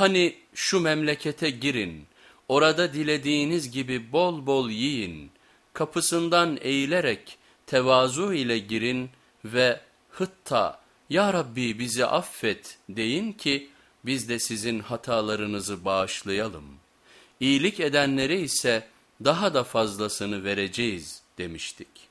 Hani şu memlekete girin, orada dilediğiniz gibi bol bol yiyin, kapısından eğilerek tevazu ile girin ve hıtta ya Rabbi bizi affet deyin ki biz de sizin hatalarınızı bağışlayalım. İyilik edenlere ise daha da fazlasını vereceğiz demiştik.